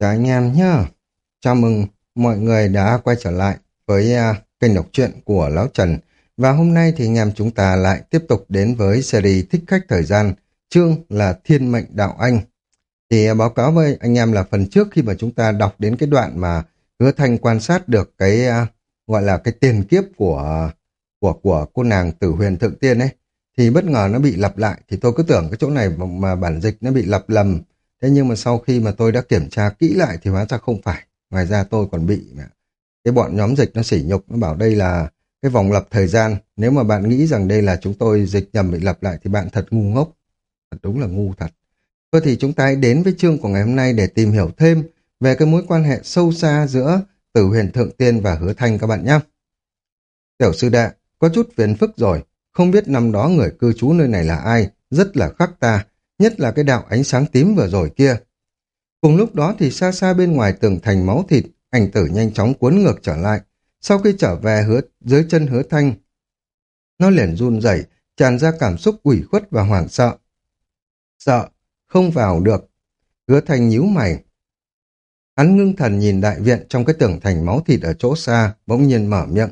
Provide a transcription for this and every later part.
Chào anh em nhé. Chào mừng mọi người đã quay trở lại với uh, kênh đọc truyện của Lão Trần. Và hôm nay thì anh em chúng ta lại tiếp tục đến với series Thích Khách Thời Gian, chương là Thiên Mệnh Đạo Anh. Thì uh, báo cáo với anh em là phần trước khi mà chúng ta đọc đến cái đoạn mà Hứa Thanh quan sát được cái uh, gọi là cái tiền kiếp của của của cô nàng Tử Huyền Thượng Tiên ấy thì bất ngờ nó bị lặp lại thì tôi cứ tưởng cái chỗ này mà, mà bản dịch nó bị lặp lầm Thế nhưng mà sau khi mà tôi đã kiểm tra kỹ lại thì hóa ra không phải. Ngoài ra tôi còn bị cái bọn nhóm dịch nó sỉ nhục, nó bảo đây là cái vòng lặp thời gian. Nếu mà bạn nghĩ rằng đây là chúng tôi dịch nhầm bị lặp lại thì bạn thật ngu ngốc. Thật đúng là ngu thật. Thôi thì chúng ta hãy đến với chương của ngày hôm nay để tìm hiểu thêm về cái mối quan hệ sâu xa giữa Tử Huyền Thượng Tiên và Hứa Thanh các bạn nhé. Tiểu sư đệ, có chút phiền phức rồi. Không biết năm đó người cư trú nơi này là ai, rất là khắc ta nhất là cái đạo ánh sáng tím vừa rồi kia. Cùng lúc đó thì xa xa bên ngoài tường thành máu thịt, ảnh tử nhanh chóng cuốn ngược trở lại. Sau khi trở về hứa, dưới chân hứa thanh, nó liền run rẩy tràn ra cảm xúc ủy khuất và hoảng sợ. Sợ, không vào được. Hứa thanh nhíu mày. Hắn ngưng thần nhìn đại viện trong cái tường thành máu thịt ở chỗ xa, bỗng nhiên mở miệng.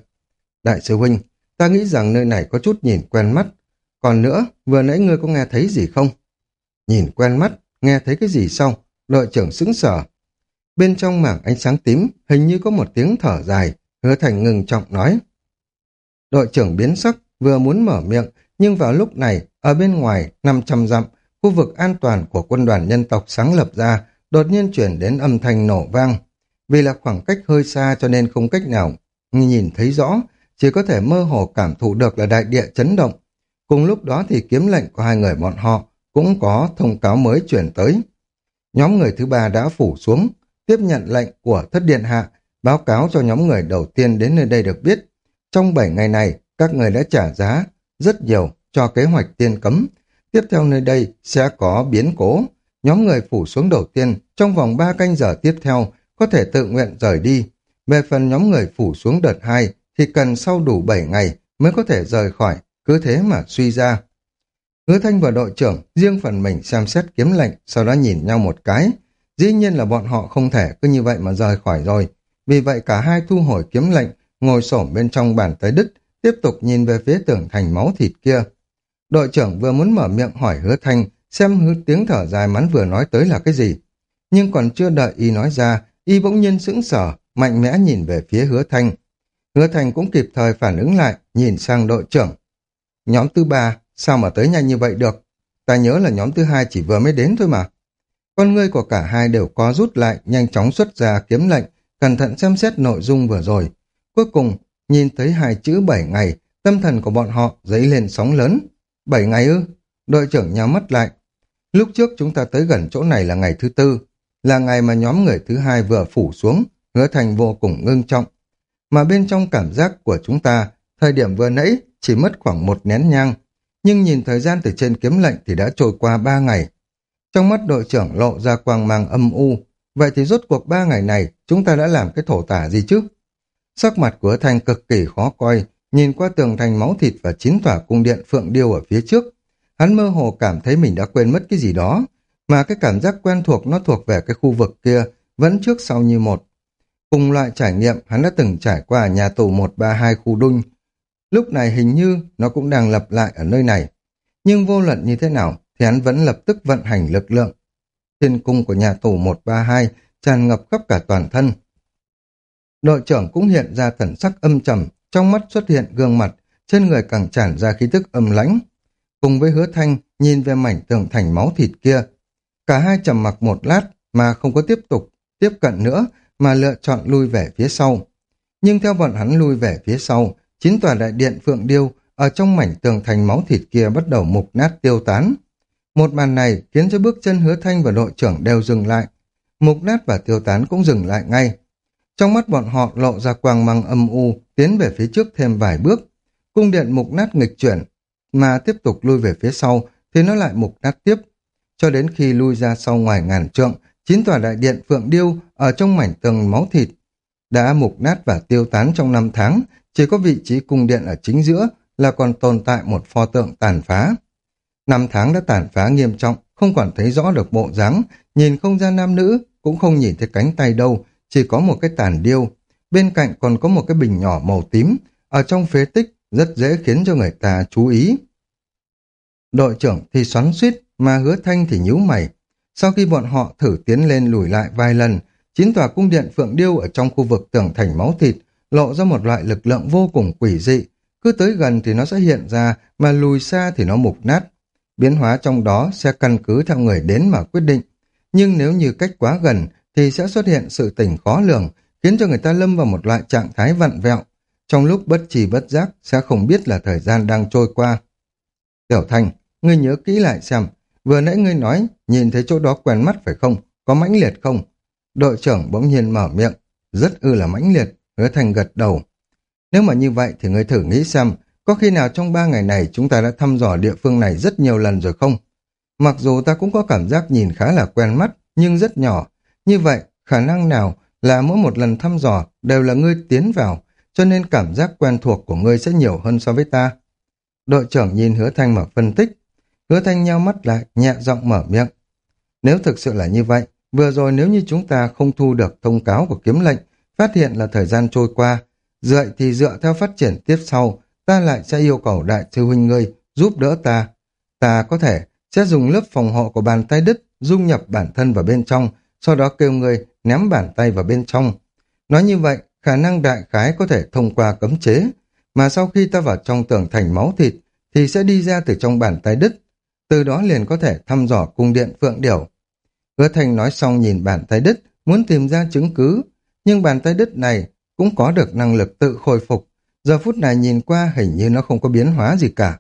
Đại sư huynh, ta nghĩ rằng nơi này có chút nhìn quen mắt. Còn nữa, vừa nãy ngươi có nghe thấy gì không? Nhìn quen mắt, nghe thấy cái gì xong, đội trưởng sững sờ. Bên trong mảng ánh sáng tím, hình như có một tiếng thở dài, hứa thành ngừng trọng nói. Đội trưởng biến sắc, vừa muốn mở miệng, nhưng vào lúc này, ở bên ngoài, 500 dặm, khu vực an toàn của quân đoàn nhân tộc sáng lập ra, đột nhiên chuyển đến âm thanh nổ vang. Vì là khoảng cách hơi xa cho nên không cách nào nhìn thấy rõ, chỉ có thể mơ hồ cảm thụ được là đại địa chấn động. Cùng lúc đó thì kiếm lệnh của hai người bọn họ cũng có thông cáo mới chuyển tới. Nhóm người thứ ba đã phủ xuống, tiếp nhận lệnh của thất điện hạ, báo cáo cho nhóm người đầu tiên đến nơi đây được biết. Trong 7 ngày này, các người đã trả giá rất nhiều cho kế hoạch tiên cấm. Tiếp theo nơi đây sẽ có biến cố. Nhóm người phủ xuống đầu tiên, trong vòng 3 canh giờ tiếp theo, có thể tự nguyện rời đi. Về phần nhóm người phủ xuống đợt 2, thì cần sau đủ 7 ngày mới có thể rời khỏi, cứ thế mà suy ra. Hứa Thanh và đội trưởng riêng phần mình xem xét kiếm lệnh, sau đó nhìn nhau một cái. Dĩ nhiên là bọn họ không thể cứ như vậy mà rời khỏi rồi. Vì vậy cả hai thu hồi kiếm lệnh, ngồi xổm bên trong bàn tới đứt, tiếp tục nhìn về phía tường thành máu thịt kia. Đội trưởng vừa muốn mở miệng hỏi hứa Thanh xem hứa tiếng thở dài mắn vừa nói tới là cái gì. Nhưng còn chưa đợi y nói ra, y bỗng nhiên sững sờ, mạnh mẽ nhìn về phía hứa Thanh. Hứa Thanh cũng kịp thời phản ứng lại, nhìn sang đội trưởng. Nhóm thứ ba Sao mà tới nhanh như vậy được? Ta nhớ là nhóm thứ hai chỉ vừa mới đến thôi mà. Con ngươi của cả hai đều có rút lại, nhanh chóng xuất ra kiếm lệnh, cẩn thận xem xét nội dung vừa rồi. Cuối cùng, nhìn thấy hai chữ bảy ngày, tâm thần của bọn họ dấy lên sóng lớn. Bảy ngày ư? Đội trưởng nhắm mắt lại. Lúc trước chúng ta tới gần chỗ này là ngày thứ tư, là ngày mà nhóm người thứ hai vừa phủ xuống, hứa thành vô cùng ngưng trọng. Mà bên trong cảm giác của chúng ta, thời điểm vừa nãy chỉ mất khoảng một nén nhang, nhưng nhìn thời gian từ trên kiếm lệnh thì đã trôi qua ba ngày. Trong mắt đội trưởng lộ ra quang mang âm u, vậy thì rốt cuộc ba ngày này chúng ta đã làm cái thổ tả gì chứ? Sắc mặt của Thanh cực kỳ khó coi, nhìn qua tường thành máu thịt và chín tỏa cung điện phượng điêu ở phía trước. Hắn mơ hồ cảm thấy mình đã quên mất cái gì đó, mà cái cảm giác quen thuộc nó thuộc về cái khu vực kia, vẫn trước sau như một. Cùng loại trải nghiệm hắn đã từng trải qua nhà tù 132 khu đung, Lúc này hình như nó cũng đang lập lại ở nơi này. Nhưng vô luận như thế nào thì hắn vẫn lập tức vận hành lực lượng. Thiên cung của nhà tù 132 tràn ngập khắp cả toàn thân. Đội trưởng cũng hiện ra thần sắc âm trầm, trong mắt xuất hiện gương mặt, trên người càng tràn ra khí tức âm lãnh. Cùng với hứa thanh nhìn về mảnh tường thành máu thịt kia. Cả hai trầm mặc một lát mà không có tiếp tục, tiếp cận nữa mà lựa chọn lui về phía sau. Nhưng theo bọn hắn lui về phía sau, chín tòa đại điện Phượng Điêu ở trong mảnh tường thành máu thịt kia bắt đầu mục nát tiêu tán. Một màn này khiến cho bước chân hứa thanh và đội trưởng đều dừng lại. Mục nát và tiêu tán cũng dừng lại ngay. Trong mắt bọn họ lộ ra quang mang âm u, tiến về phía trước thêm vài bước. Cung điện mục nát nghịch chuyển, mà tiếp tục lui về phía sau thì nó lại mục nát tiếp. Cho đến khi lui ra sau ngoài ngàn trượng, chín tòa đại điện Phượng Điêu ở trong mảnh tường máu thịt đã mục nát và tiêu tán trong năm tháng, chỉ có vị trí cung điện ở chính giữa là còn tồn tại một pho tượng tàn phá. Năm tháng đã tàn phá nghiêm trọng, không còn thấy rõ được bộ dáng, nhìn không ra nam nữ, cũng không nhìn thấy cánh tay đâu, chỉ có một cái tàn điêu. Bên cạnh còn có một cái bình nhỏ màu tím, ở trong phế tích rất dễ khiến cho người ta chú ý. Đội trưởng thì xoắn suýt, mà hứa thanh thì nhíu mày. Sau khi bọn họ thử tiến lên lùi lại vài lần, chín tòa cung điện phượng điêu ở trong khu vực tường thành máu thịt lộ ra một loại lực lượng vô cùng quỷ dị. Cứ tới gần thì nó sẽ hiện ra, mà lùi xa thì nó mục nát. Biến hóa trong đó sẽ căn cứ theo người đến mà quyết định. Nhưng nếu như cách quá gần thì sẽ xuất hiện sự tỉnh khó lường, khiến cho người ta lâm vào một loại trạng thái vặn vẹo. Trong lúc bất trì bất giác sẽ không biết là thời gian đang trôi qua. Tiểu Thành, ngươi nhớ kỹ lại xem, vừa nãy ngươi nói, nhìn thấy chỗ đó quen mắt phải không? Có mãnh liệt không? Đội trưởng bỗng nhiên mở miệng, rất ư là mãnh liệt, hứa thành gật đầu. Nếu mà như vậy thì ngươi thử nghĩ xem, có khi nào trong ba ngày này chúng ta đã thăm dò địa phương này rất nhiều lần rồi không? Mặc dù ta cũng có cảm giác nhìn khá là quen mắt, nhưng rất nhỏ. Như vậy, khả năng nào là mỗi một lần thăm dò đều là ngươi tiến vào, cho nên cảm giác quen thuộc của ngươi sẽ nhiều hơn so với ta. Đội trưởng nhìn hứa thanh mà phân tích. Hứa thanh nheo mắt lại, nhẹ giọng mở miệng. Nếu thực sự là như vậy, vừa rồi nếu như chúng ta không thu được thông cáo của kiếm lệnh, phát hiện là thời gian trôi qua, dợi thì dựa theo phát triển tiếp sau, ta lại sẽ yêu cầu đại sư huynh ngươi giúp đỡ ta. Ta có thể sẽ dùng lớp phòng hộ của bàn tay đứt dung nhập bản thân vào bên trong, sau đó kêu ngươi ném bàn tay vào bên trong. Nói như vậy, khả năng đại khái có thể thông qua cấm chế, mà sau khi ta vào trong tường thành máu thịt, thì sẽ đi ra từ trong bàn tay đứt, từ đó liền có thể thăm dò cung điện phượng điểu. Hứa Thành nói xong nhìn bàn tay đứt, muốn tìm ra chứng cứ, nhưng bàn tay đứt này cũng có được năng lực tự khôi phục. Giờ phút này nhìn qua hình như nó không có biến hóa gì cả.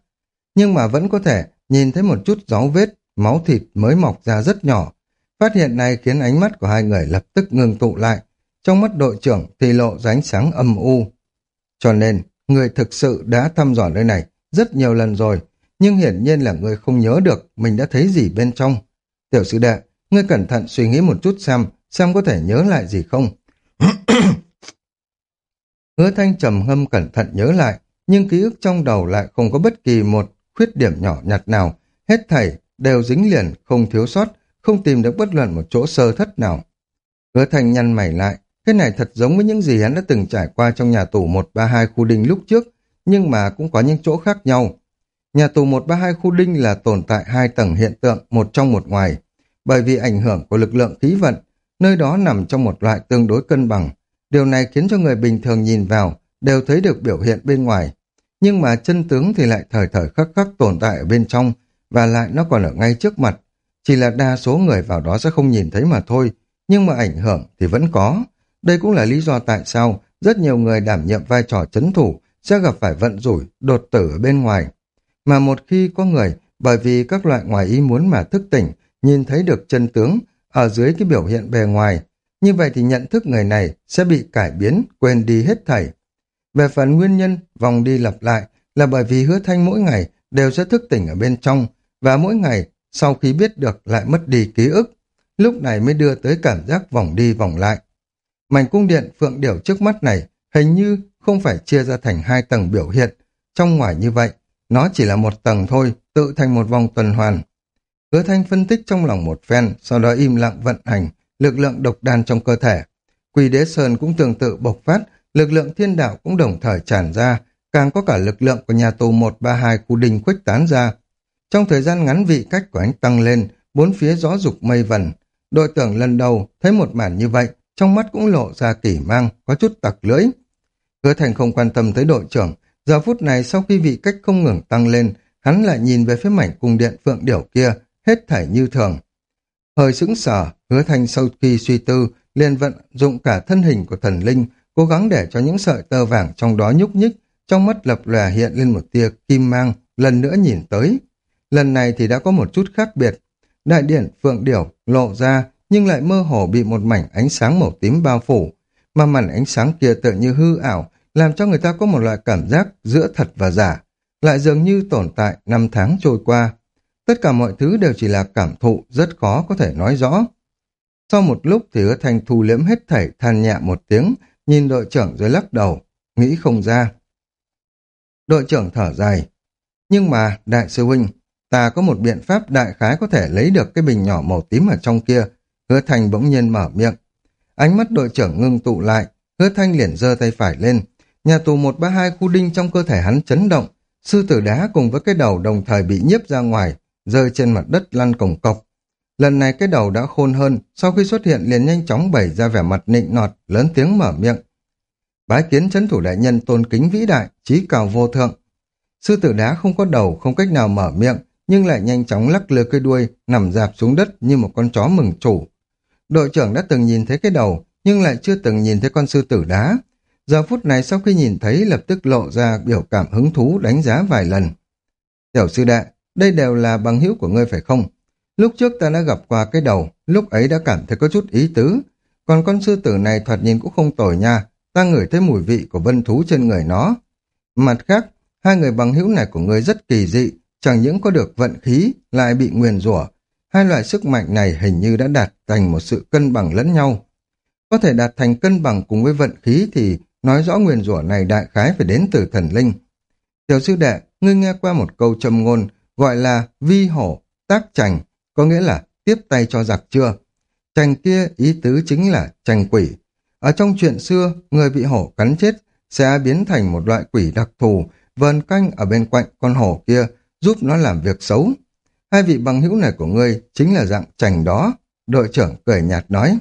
Nhưng mà vẫn có thể nhìn thấy một chút dấu vết, máu thịt mới mọc ra rất nhỏ. Phát hiện này khiến ánh mắt của hai người lập tức ngừng tụ lại. Trong mắt đội trưởng thì lộ ra ánh sáng âm u. Cho nên, người thực sự đã thăm dò nơi này rất nhiều lần rồi, nhưng hiển nhiên là người không nhớ được mình đã thấy gì bên trong. Tiểu sư đệ, ngươi cẩn thận suy nghĩ một chút xem, xem có thể nhớ lại gì không. Hứa thanh trầm ngâm cẩn thận nhớ lại, nhưng ký ức trong đầu lại không có bất kỳ một khuyết điểm nhỏ nhặt nào, hết thảy đều dính liền, không thiếu sót, không tìm được bất luận một chỗ sơ thất nào. Hứa thanh nhăn mày lại, cái này thật giống với những gì hắn đã từng trải qua trong nhà tù 132 khu đinh lúc trước, nhưng mà cũng có những chỗ khác nhau. Nhà tù 132 khu đinh là tồn tại hai tầng hiện tượng, một trong một ngoài. Bởi vì ảnh hưởng của lực lượng khí vận, nơi đó nằm trong một loại tương đối cân bằng. Điều này khiến cho người bình thường nhìn vào đều thấy được biểu hiện bên ngoài. Nhưng mà chân tướng thì lại thời thời khắc khắc tồn tại ở bên trong và lại nó còn ở ngay trước mặt. Chỉ là đa số người vào đó sẽ không nhìn thấy mà thôi, nhưng mà ảnh hưởng thì vẫn có. Đây cũng là lý do tại sao rất nhiều người đảm nhiệm vai trò chấn thủ sẽ gặp phải vận rủi, đột tử ở bên ngoài. Mà một khi có người bởi vì các loại ngoài ý muốn mà thức tỉnh, nhìn thấy được chân tướng ở dưới cái biểu hiện bề ngoài, như vậy thì nhận thức người này sẽ bị cải biến, quên đi hết thảy. Về phần nguyên nhân, vòng đi lặp lại là bởi vì hứa thanh mỗi ngày đều sẽ thức tỉnh ở bên trong và mỗi ngày sau khi biết được lại mất đi ký ức. Lúc này mới đưa tới cảm giác vòng đi vòng lại. Mảnh cung điện phượng điểu trước mắt này hình như không phải chia ra thành hai tầng biểu hiện. Trong ngoài như vậy, nó chỉ là một tầng thôi, tự thành một vòng tuần hoàn. Hứa thanh phân tích trong lòng một phen, sau đó im lặng vận hành, lực lượng độc đan trong cơ thể. Quỷ đế sơn cũng tương tự bộc phát, lực lượng thiên đạo cũng đồng thời tràn ra, càng có cả lực lượng của nhà tù 132 khu đình khuếch tán ra. Trong thời gian ngắn vị cách của anh tăng lên, bốn phía gió dục mây vần. Đội tưởng lần đầu thấy một màn như vậy, trong mắt cũng lộ ra kỳ mang, có chút tặc lưỡi. Hứa Thành không quan tâm tới đội trưởng, giờ phút này sau khi vị cách không ngừng tăng lên, hắn lại nhìn về phía mảnh cung điện phượng điểu kia, hết thảy như thường. Hơi sững sờ, hứa Thành sau khi suy tư, liền vận dụng cả thân hình của thần linh, cố gắng để cho những sợi tơ vàng trong đó nhúc nhích, trong mắt lập lòe hiện lên một tia kim mang, lần nữa nhìn tới. Lần này thì đã có một chút khác biệt. Đại điện phượng điểu lộ ra nhưng lại mơ hồ bị một mảnh ánh sáng màu tím bao phủ, mà mảnh ánh sáng kia tự như hư ảo, làm cho người ta có một loại cảm giác giữa thật và giả, lại dường như tồn tại năm tháng trôi qua. Tất cả mọi thứ đều chỉ là cảm thụ, rất khó có thể nói rõ. Sau một lúc thì hứa thanh thu liễm hết thảy than nhẹ một tiếng, nhìn đội trưởng rồi lắc đầu, nghĩ không ra. Đội trưởng thở dài. Nhưng mà, đại sư huynh, ta có một biện pháp đại khái có thể lấy được cái bình nhỏ màu tím ở trong kia, hứa thanh bỗng nhiên mở miệng. Ánh mắt đội trưởng ngưng tụ lại, hứa thanh liền giơ tay phải lên. Nhà tù 132 khu đinh trong cơ thể hắn chấn động, sư tử đá cùng với cái đầu đồng thời bị nhiếp ra ngoài, rơi trên mặt đất lăn cổng cọc. Lần này cái đầu đã khôn hơn, sau khi xuất hiện liền nhanh chóng bày ra vẻ mặt nịnh nọt, lớn tiếng mở miệng. Bái kiến chấn thủ đại nhân tôn kính vĩ đại, trí cao vô thượng. Sư tử đá không có đầu, không cách nào mở miệng, nhưng lại nhanh chóng lắc lư cây đuôi, nằm dạp xuống đất như một con chó mừng chủ. Đội trưởng đã từng nhìn thấy cái đầu, nhưng lại chưa từng nhìn thấy con sư tử đá. Giờ phút này sau khi nhìn thấy lập tức lộ ra biểu cảm hứng thú đánh giá vài lần. Tiểu sư đệ, đây đều là bằng hữu của ngươi phải không? Lúc trước ta đã gặp qua cái đầu, lúc ấy đã cảm thấy có chút ý tứ. Còn con sư tử này thoạt nhìn cũng không tồi nha, ta ngửi thấy mùi vị của vân thú trên người nó. Mặt khác, hai người bằng hữu này của ngươi rất kỳ dị, chẳng những có được vận khí, lại bị nguyền rủa. Hai loại sức mạnh này hình như đã đạt thành một sự cân bằng lẫn nhau. Có thể đạt thành cân bằng cùng với vận khí thì nói rõ nguyền rủa này đại khái phải đến từ thần linh. Tiểu sư đệ, ngươi nghe qua một câu châm ngôn gọi là vi hổ, tác trành, có nghĩa là tiếp tay cho giặc chưa? Trành kia ý tứ chính là trành quỷ. Ở trong chuyện xưa, người bị hổ cắn chết sẽ biến thành một loại quỷ đặc thù, vờn canh ở bên cạnh con hổ kia, giúp nó làm việc xấu. Hai vị bằng hữu này của ngươi chính là dạng trành đó, đội trưởng cười nhạt nói.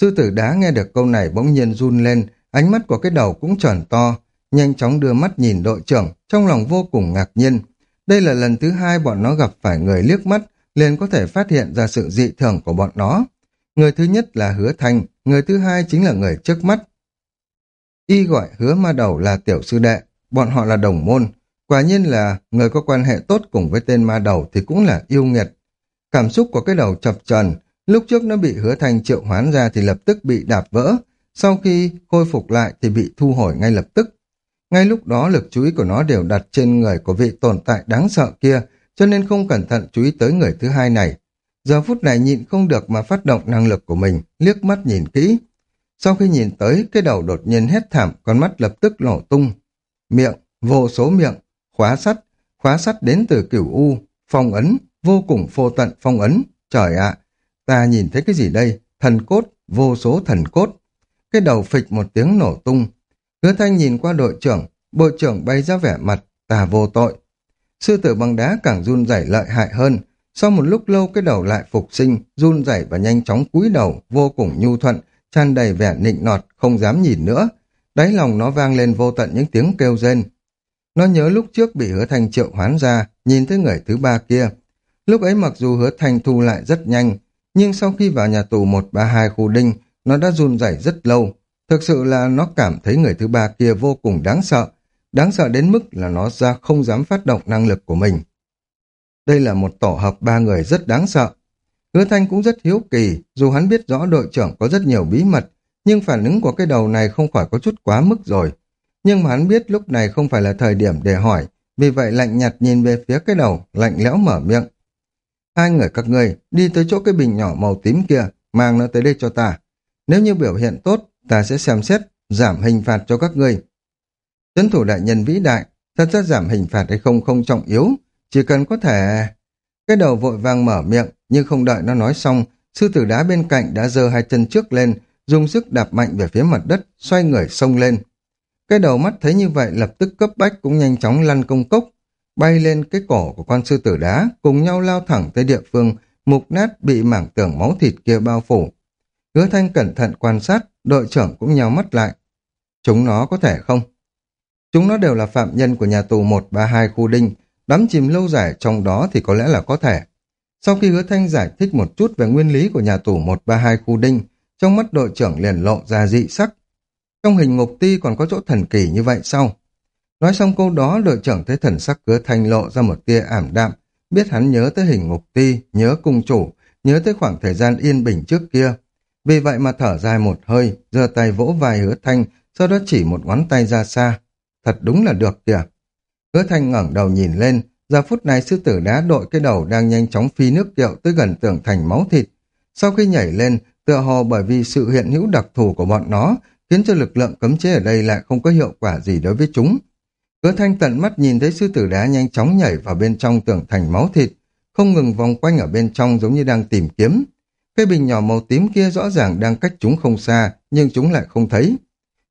Sư tử đá nghe được câu này bỗng nhiên run lên, ánh mắt của cái đầu cũng tròn to, nhanh chóng đưa mắt nhìn đội trưởng, trong lòng vô cùng ngạc nhiên. Đây là lần thứ hai bọn nó gặp phải người liếc mắt, liền có thể phát hiện ra sự dị thường của bọn nó. Người thứ nhất là hứa Thành người thứ hai chính là người trước mắt. Y gọi hứa ma đầu là tiểu sư đệ, bọn họ là đồng môn. Quả nhiên là người có quan hệ tốt cùng với tên ma đầu thì cũng là yêu nghiệt. Cảm xúc của cái đầu chập trần, lúc trước nó bị hứa Thành triệu hoán ra thì lập tức bị đạp vỡ, sau khi khôi phục lại thì bị thu hồi ngay lập tức. Ngay lúc đó lực chú ý của nó đều đặt trên người của vị tồn tại đáng sợ kia, cho nên không cẩn thận chú ý tới người thứ hai này. Giờ phút này nhịn không được mà phát động năng lực của mình, liếc mắt nhìn kỹ. Sau khi nhìn tới, cái đầu đột nhiên hét thảm, con mắt lập tức nổ tung. Miệng, vô số miệng, khóa sắt, khóa sắt đến từ cửu U, phong ấn, vô cùng phô tận phong ấn. Trời ạ, ta nhìn thấy cái gì đây? Thần cốt, vô số thần cốt. Cái đầu phịch một tiếng nổ tung, Hứa thanh nhìn qua đội trưởng, bộ trưởng bay ra vẻ mặt, tà vô tội. Sư tử bằng đá càng run rẩy lợi hại hơn, sau một lúc lâu cái đầu lại phục sinh, run rẩy và nhanh chóng cúi đầu, vô cùng nhu thuận, tràn đầy vẻ nịnh nọt, không dám nhìn nữa. Đáy lòng nó vang lên vô tận những tiếng kêu rên. Nó nhớ lúc trước bị hứa thanh triệu hoán ra, nhìn thấy người thứ ba kia. Lúc ấy mặc dù hứa thanh thu lại rất nhanh, nhưng sau khi vào nhà tù 132 khu đinh, nó đã run rẩy rất lâu, Thực sự là nó cảm thấy người thứ ba kia vô cùng đáng sợ, đáng sợ đến mức là nó ra không dám phát động năng lực của mình. Đây là một tổ hợp ba người rất đáng sợ. Hứa Thanh cũng rất hiếu kỳ, dù hắn biết rõ đội trưởng có rất nhiều bí mật, nhưng phản ứng của cái đầu này không khỏi có chút quá mức rồi. Nhưng mà hắn biết lúc này không phải là thời điểm để hỏi, vì vậy lạnh nhạt nhìn về phía cái đầu, lạnh lẽo mở miệng. Hai người các ngươi đi tới chỗ cái bình nhỏ màu tím kia, mang nó tới đây cho ta. Nếu như biểu hiện tốt, ta sẽ xem xét giảm hình phạt cho các ngươi. Trấn thủ đại nhân vĩ đại, thật ra giảm hình phạt hay không không trọng yếu, chỉ cần có thể... Cái đầu vội vàng mở miệng, nhưng không đợi nó nói xong, sư tử đá bên cạnh đã giơ hai chân trước lên, dùng sức đạp mạnh về phía mặt đất, xoay người sông lên. Cái đầu mắt thấy như vậy lập tức cấp bách cũng nhanh chóng lăn công cốc, bay lên cái cổ của con sư tử đá, cùng nhau lao thẳng tới địa phương, mục nát bị mảng tưởng máu thịt kia bao phủ. Hứa thanh cẩn thận quan sát, đội trưởng cũng nhào mắt lại. Chúng nó có thể không? Chúng nó đều là phạm nhân của nhà tù 132 khu đinh, đắm chìm lâu dài trong đó thì có lẽ là có thể. Sau khi hứa thanh giải thích một chút về nguyên lý của nhà tù 132 khu đinh, trong mắt đội trưởng liền lộ ra dị sắc. Trong hình ngục ti còn có chỗ thần kỳ như vậy sao? Nói xong câu đó, đội trưởng thấy thần sắc hứa thanh lộ ra một tia ảm đạm, biết hắn nhớ tới hình ngục ti, nhớ cung chủ, nhớ tới khoảng thời gian yên bình trước kia. Vì vậy mà thở dài một hơi, giơ tay vỗ vai hứa thanh, sau đó chỉ một ngón tay ra xa. Thật đúng là được kìa. Hứa thanh ngẩng đầu nhìn lên, giờ phút này sư tử đá đội cái đầu đang nhanh chóng phi nước kiệu tới gần tường thành máu thịt. Sau khi nhảy lên, tựa hồ bởi vì sự hiện hữu đặc thù của bọn nó, khiến cho lực lượng cấm chế ở đây lại không có hiệu quả gì đối với chúng. Hứa thanh tận mắt nhìn thấy sư tử đá nhanh chóng nhảy vào bên trong tường thành máu thịt, không ngừng vòng quanh ở bên trong giống như đang tìm kiếm. Cái bình nhỏ màu tím kia rõ ràng đang cách chúng không xa, nhưng chúng lại không thấy.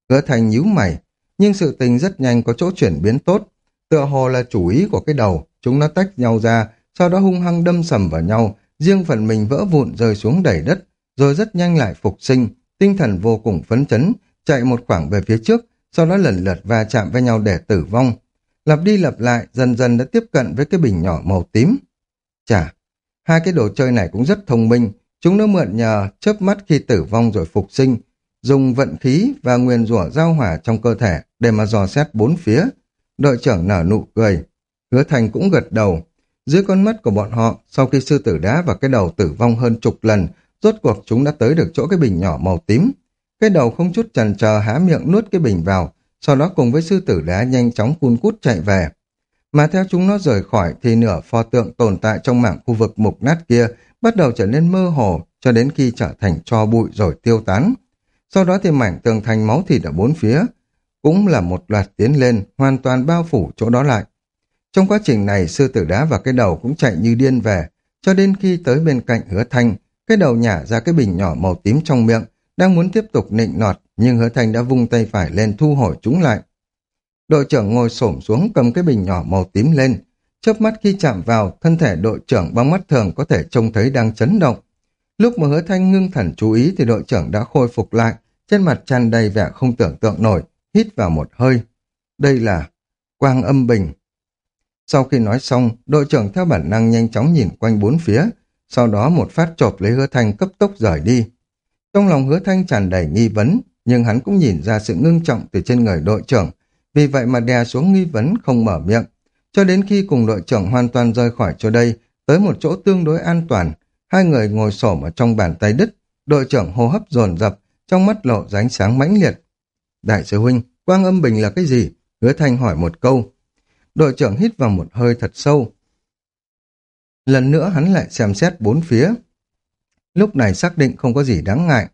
Hứa thành nhíu mày, nhưng sự tình rất nhanh có chỗ chuyển biến tốt. Tựa hồ là chủ ý của cái đầu, chúng nó tách nhau ra, sau đó hung hăng đâm sầm vào nhau, riêng phần mình vỡ vụn rơi xuống đầy đất, rồi rất nhanh lại phục sinh, tinh thần vô cùng phấn chấn, chạy một khoảng về phía trước, sau đó lần lượt va chạm với nhau để tử vong. Lặp đi lặp lại, dần dần đã tiếp cận với cái bình nhỏ màu tím. Chà, hai cái đồ chơi này cũng rất thông minh, chúng nó mượn nhờ chớp mắt khi tử vong rồi phục sinh, dùng vận khí và nguyên rủa giao hỏa trong cơ thể để mà dò xét bốn phía. Đội trưởng nở nụ cười, hứa thành cũng gật đầu. Dưới con mắt của bọn họ, sau khi sư tử đá và cái đầu tử vong hơn chục lần, rốt cuộc chúng đã tới được chỗ cái bình nhỏ màu tím. Cái đầu không chút chần chờ há miệng nuốt cái bình vào, sau đó cùng với sư tử đá nhanh chóng cun cút chạy về. Mà theo chúng nó rời khỏi thì nửa pho tượng tồn tại trong mảng khu vực mục nát kia bắt đầu trở nên mơ hồ cho đến khi trở thành cho bụi rồi tiêu tán. Sau đó thì mảnh tường thành máu thịt ở bốn phía cũng là một loạt tiến lên, hoàn toàn bao phủ chỗ đó lại. Trong quá trình này, sư tử đá và cái đầu cũng chạy như điên về, cho đến khi tới bên cạnh hứa thanh, cái đầu nhả ra cái bình nhỏ màu tím trong miệng, đang muốn tiếp tục nịnh nọt, nhưng hứa thanh đã vung tay phải lên thu hồi chúng lại. Đội trưởng ngồi xổm xuống cầm cái bình nhỏ màu tím lên. Chớp mắt khi chạm vào, thân thể đội trưởng bằng mắt thường có thể trông thấy đang chấn động. Lúc mà hứa thanh ngưng thần chú ý thì đội trưởng đã khôi phục lại, trên mặt tràn đầy vẻ không tưởng tượng nổi, hít vào một hơi. Đây là quang âm bình. Sau khi nói xong, đội trưởng theo bản năng nhanh chóng nhìn quanh bốn phía, sau đó một phát chộp lấy hứa thanh cấp tốc rời đi. Trong lòng hứa thanh tràn đầy nghi vấn, nhưng hắn cũng nhìn ra sự ngưng trọng từ trên người đội trưởng, vì vậy mà đè xuống nghi vấn không mở miệng. Cho đến khi cùng đội trưởng hoàn toàn rời khỏi chỗ đây, tới một chỗ tương đối an toàn, hai người ngồi xổm ở trong bàn tay đứt, đội trưởng hô hấp dồn dập, trong mắt lộ ra ánh sáng mãnh liệt. Đại sư huynh, quang âm bình là cái gì? Hứa Thanh hỏi một câu. Đội trưởng hít vào một hơi thật sâu. Lần nữa hắn lại xem xét bốn phía. Lúc này xác định không có gì đáng ngại.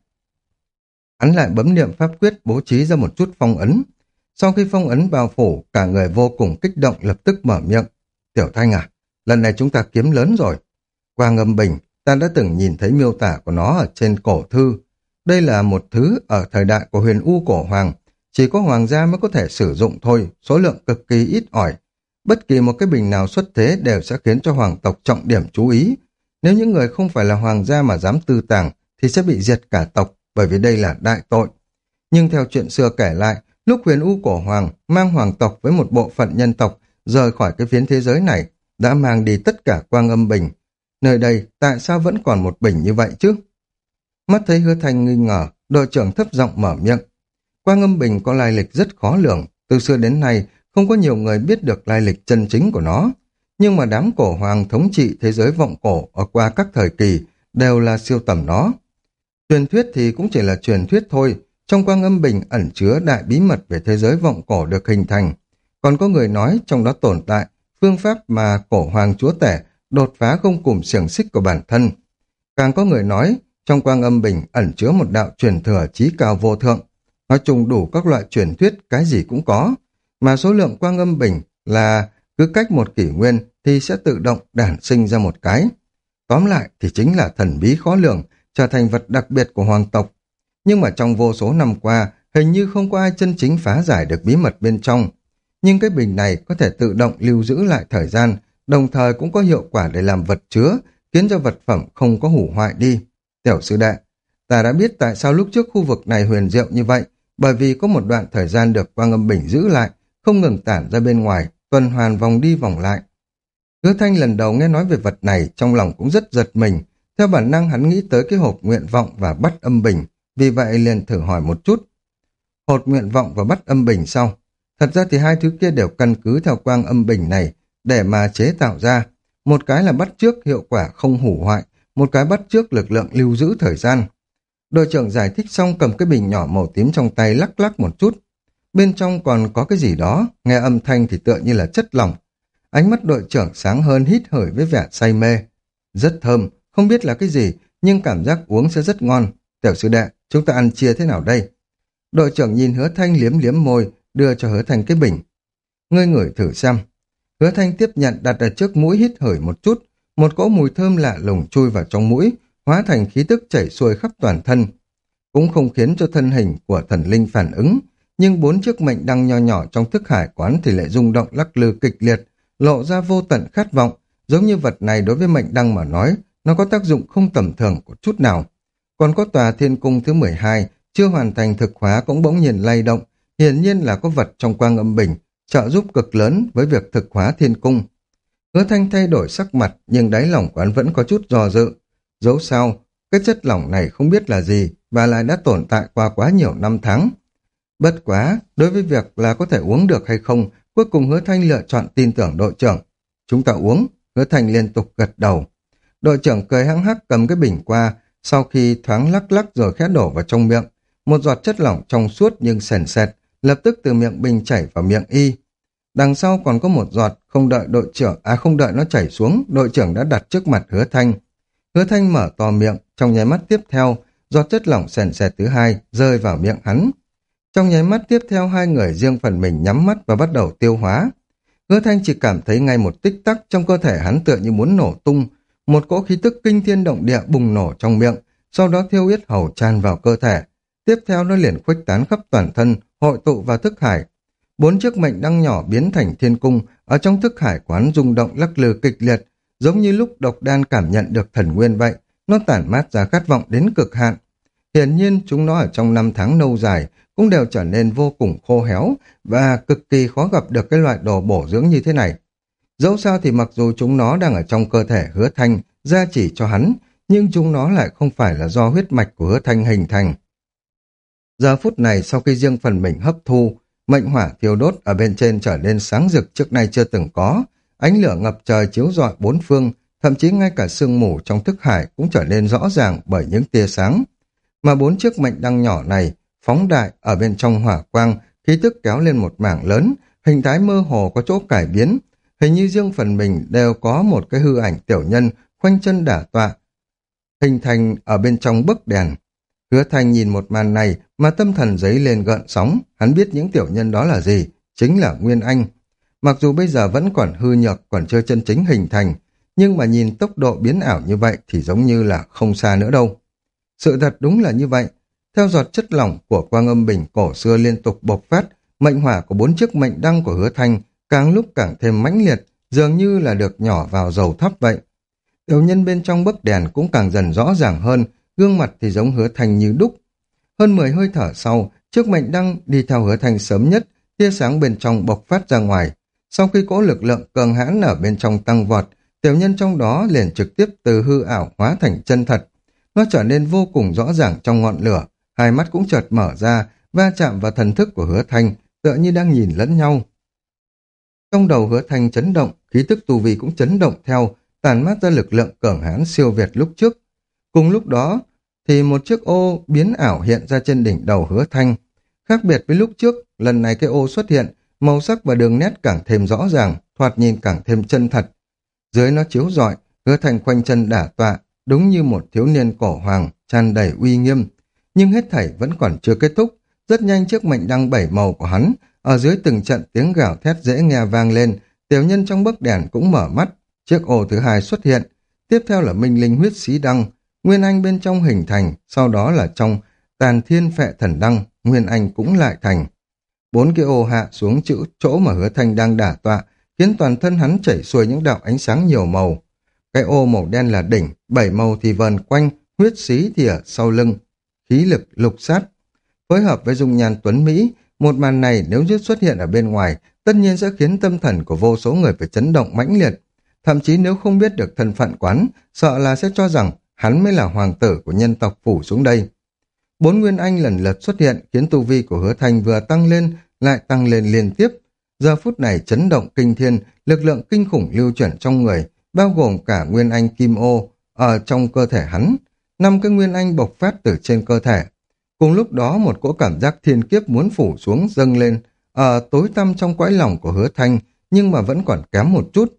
Hắn lại bấm niệm pháp quyết bố trí ra một chút phong ấn, sau khi phong ấn bao phủ, cả người vô cùng kích động lập tức mở miệng. Tiểu Thanh à, lần này chúng ta kiếm lớn rồi. Qua ngâm bình, ta đã từng nhìn thấy miêu tả của nó ở trên cổ thư. Đây là một thứ ở thời đại của huyền U cổ hoàng, chỉ có hoàng gia mới có thể sử dụng thôi, số lượng cực kỳ ít ỏi. Bất kỳ một cái bình nào xuất thế đều sẽ khiến cho hoàng tộc trọng điểm chú ý. Nếu những người không phải là hoàng gia mà dám tư tàng, thì sẽ bị diệt cả tộc, bởi vì đây là đại tội. Nhưng theo chuyện xưa kể lại, Lúc huyền U cổ hoàng mang hoàng tộc với một bộ phận nhân tộc rời khỏi cái phiến thế giới này, đã mang đi tất cả quang âm bình. Nơi đây tại sao vẫn còn một bình như vậy chứ? Mắt thấy hứa thanh nghi ngờ, đội trưởng thấp giọng mở miệng. Quang âm bình có lai lịch rất khó lường, từ xưa đến nay không có nhiều người biết được lai lịch chân chính của nó. Nhưng mà đám cổ hoàng thống trị thế giới vọng cổ ở qua các thời kỳ đều là siêu tầm nó. Truyền thuyết thì cũng chỉ là truyền thuyết thôi, trong quang âm bình ẩn chứa đại bí mật về thế giới vọng cổ được hình thành. Còn có người nói trong đó tồn tại phương pháp mà cổ hoàng chúa tể đột phá không cùng xiềng xích của bản thân. Càng có người nói trong quang âm bình ẩn chứa một đạo truyền thừa trí cao vô thượng. Nói chung đủ các loại truyền thuyết cái gì cũng có. Mà số lượng quang âm bình là cứ cách một kỷ nguyên thì sẽ tự động đản sinh ra một cái. Tóm lại thì chính là thần bí khó lường, trở thành vật đặc biệt của hoàng tộc nhưng mà trong vô số năm qua, hình như không có ai chân chính phá giải được bí mật bên trong. Nhưng cái bình này có thể tự động lưu giữ lại thời gian, đồng thời cũng có hiệu quả để làm vật chứa, khiến cho vật phẩm không có hủ hoại đi. Tiểu sư đệ, ta đã biết tại sao lúc trước khu vực này huyền diệu như vậy, bởi vì có một đoạn thời gian được quang âm bình giữ lại, không ngừng tản ra bên ngoài, tuần hoàn vòng đi vòng lại. Hứa Thanh lần đầu nghe nói về vật này, trong lòng cũng rất giật mình. Theo bản năng hắn nghĩ tới cái hộp nguyện vọng và bắt âm bình, vì vậy liền thử hỏi một chút. Hột nguyện vọng và bắt âm bình sau. Thật ra thì hai thứ kia đều căn cứ theo quang âm bình này để mà chế tạo ra. Một cái là bắt trước hiệu quả không hủ hoại, một cái bắt trước lực lượng lưu giữ thời gian. Đội trưởng giải thích xong cầm cái bình nhỏ màu tím trong tay lắc lắc một chút. Bên trong còn có cái gì đó, nghe âm thanh thì tựa như là chất lỏng. Ánh mắt đội trưởng sáng hơn hít hởi với vẻ say mê. Rất thơm, không biết là cái gì, nhưng cảm giác uống sẽ rất ngon. Tiểu sư đệ, Chúng ta ăn chia thế nào đây? Đội trưởng nhìn hứa thanh liếm liếm môi, đưa cho hứa thanh cái bình. Ngươi ngửi thử xem. Hứa thanh tiếp nhận đặt ở trước mũi hít hởi một chút, một cỗ mùi thơm lạ lùng chui vào trong mũi, hóa thành khí tức chảy xuôi khắp toàn thân. Cũng không khiến cho thân hình của thần linh phản ứng, nhưng bốn chiếc mệnh đăng nho nhỏ trong thức hải quán thì lại rung động lắc lư kịch liệt, lộ ra vô tận khát vọng, giống như vật này đối với mệnh đăng mà nói, nó có tác dụng không tầm thường của chút nào. Còn có tòa thiên cung thứ 12, chưa hoàn thành thực hóa cũng bỗng nhiên lay động, hiển nhiên là có vật trong quang âm bình, trợ giúp cực lớn với việc thực hóa thiên cung. Hứa thanh thay đổi sắc mặt, nhưng đáy lòng quán vẫn có chút do dự. Dẫu sao, cái chất lỏng này không biết là gì, và lại đã tồn tại qua quá nhiều năm tháng. Bất quá, đối với việc là có thể uống được hay không, cuối cùng hứa thanh lựa chọn tin tưởng đội trưởng. Chúng ta uống, hứa thanh liên tục gật đầu. Đội trưởng cười hăng hắc cầm cái bình qua, sau khi thoáng lắc lắc rồi khẽ đổ vào trong miệng. Một giọt chất lỏng trong suốt nhưng sền sệt, lập tức từ miệng bình chảy vào miệng y. Đằng sau còn có một giọt, không đợi đội trưởng, à không đợi nó chảy xuống, đội trưởng đã đặt trước mặt hứa thanh. Hứa thanh mở to miệng, trong nháy mắt tiếp theo, giọt chất lỏng sền sệt thứ hai rơi vào miệng hắn. Trong nháy mắt tiếp theo hai người riêng phần mình nhắm mắt và bắt đầu tiêu hóa. Hứa thanh chỉ cảm thấy ngay một tích tắc trong cơ thể hắn tựa như muốn nổ tung, một cỗ khí tức kinh thiên động địa bùng nổ trong miệng, sau đó thiêu yết hầu tràn vào cơ thể. Tiếp theo nó liền khuếch tán khắp toàn thân, hội tụ vào thức hải. Bốn chiếc mệnh đăng nhỏ biến thành thiên cung, ở trong thức hải quán rung động lắc lư kịch liệt, giống như lúc độc đan cảm nhận được thần nguyên vậy, nó tản mát ra khát vọng đến cực hạn. Hiển nhiên chúng nó ở trong năm tháng lâu dài cũng đều trở nên vô cùng khô héo và cực kỳ khó gặp được cái loại đồ bổ dưỡng như thế này. Dẫu sao thì mặc dù chúng nó đang ở trong cơ thể hứa thanh, gia chỉ cho hắn, nhưng chúng nó lại không phải là do huyết mạch của hứa thanh hình thành. Giờ phút này sau khi riêng phần mình hấp thu, mệnh hỏa thiêu đốt ở bên trên trở nên sáng rực trước nay chưa từng có, ánh lửa ngập trời chiếu rọi bốn phương, thậm chí ngay cả sương mù trong thức hải cũng trở nên rõ ràng bởi những tia sáng. Mà bốn chiếc mệnh đăng nhỏ này, phóng đại ở bên trong hỏa quang, khí tức kéo lên một mảng lớn, hình thái mơ hồ có chỗ cải biến, hình như riêng phần mình đều có một cái hư ảnh tiểu nhân khoanh chân đả tọa, hình thành ở bên trong bức đèn. Hứa Thanh nhìn một màn này mà tâm thần giấy lên gợn sóng, hắn biết những tiểu nhân đó là gì, chính là Nguyên Anh. Mặc dù bây giờ vẫn còn hư nhược, còn chưa chân chính hình thành, nhưng mà nhìn tốc độ biến ảo như vậy thì giống như là không xa nữa đâu. Sự thật đúng là như vậy. Theo giọt chất lỏng của quang âm bình cổ xưa liên tục bộc phát, mệnh hỏa của bốn chiếc mệnh đăng của hứa thanh càng lúc càng thêm mãnh liệt, dường như là được nhỏ vào dầu thấp vậy. Tiểu nhân bên trong bức đèn cũng càng dần rõ ràng hơn, gương mặt thì giống hứa thanh như đúc. Hơn 10 hơi thở sau, trước mệnh đăng đi theo hứa thanh sớm nhất, tia sáng bên trong bộc phát ra ngoài. Sau khi cỗ lực lượng cường hãn ở bên trong tăng vọt, tiểu nhân trong đó liền trực tiếp từ hư ảo hóa thành chân thật. Nó trở nên vô cùng rõ ràng trong ngọn lửa, hai mắt cũng chợt mở ra, va chạm vào thần thức của hứa thanh, tựa như đang nhìn lẫn nhau. Trong đầu hứa thanh chấn động, khí tức tu vi cũng chấn động theo, tàn mát ra lực lượng cường hãn siêu việt lúc trước. Cùng lúc đó, thì một chiếc ô biến ảo hiện ra trên đỉnh đầu hứa thanh. Khác biệt với lúc trước, lần này cái ô xuất hiện, màu sắc và đường nét càng thêm rõ ràng, thoạt nhìn càng thêm chân thật. Dưới nó chiếu rọi, hứa thanh khoanh chân đả tọa, đúng như một thiếu niên cổ hoàng, tràn đầy uy nghiêm. Nhưng hết thảy vẫn còn chưa kết thúc, rất nhanh chiếc mệnh đăng bảy màu của hắn, ở dưới từng trận tiếng gào thét dễ nghe vang lên, tiểu nhân trong bức đèn cũng mở mắt, chiếc ô thứ hai xuất hiện, tiếp theo là minh linh huyết sĩ đăng, nguyên anh bên trong hình thành, sau đó là trong tàn thiên phệ thần đăng, nguyên anh cũng lại thành. Bốn cái ô hạ xuống chữ chỗ mà hứa thanh đang đả tọa, khiến toàn thân hắn chảy xuôi những đạo ánh sáng nhiều màu. Cái ô màu đen là đỉnh, bảy màu thì vần quanh, huyết xí thì ở sau lưng, khí lực lục sát. Phối hợp với dung nhan tuấn Mỹ, một màn này nếu như xuất hiện ở bên ngoài, tất nhiên sẽ khiến tâm thần của vô số người phải chấn động mãnh liệt. Thậm chí nếu không biết được thân phận quán, sợ là sẽ cho rằng hắn mới là hoàng tử của nhân tộc phủ xuống đây. Bốn nguyên anh lần lượt xuất hiện khiến tu vi của hứa thanh vừa tăng lên, lại tăng lên liên tiếp. Giờ phút này chấn động kinh thiên, lực lượng kinh khủng lưu chuyển trong người, bao gồm cả nguyên anh kim ô ở trong cơ thể hắn. Năm cái nguyên anh bộc phát từ trên cơ thể. Cùng lúc đó một cỗ cảm giác thiên kiếp muốn phủ xuống dâng lên, ở tối tăm trong quãi lòng của hứa thanh, nhưng mà vẫn còn kém một chút.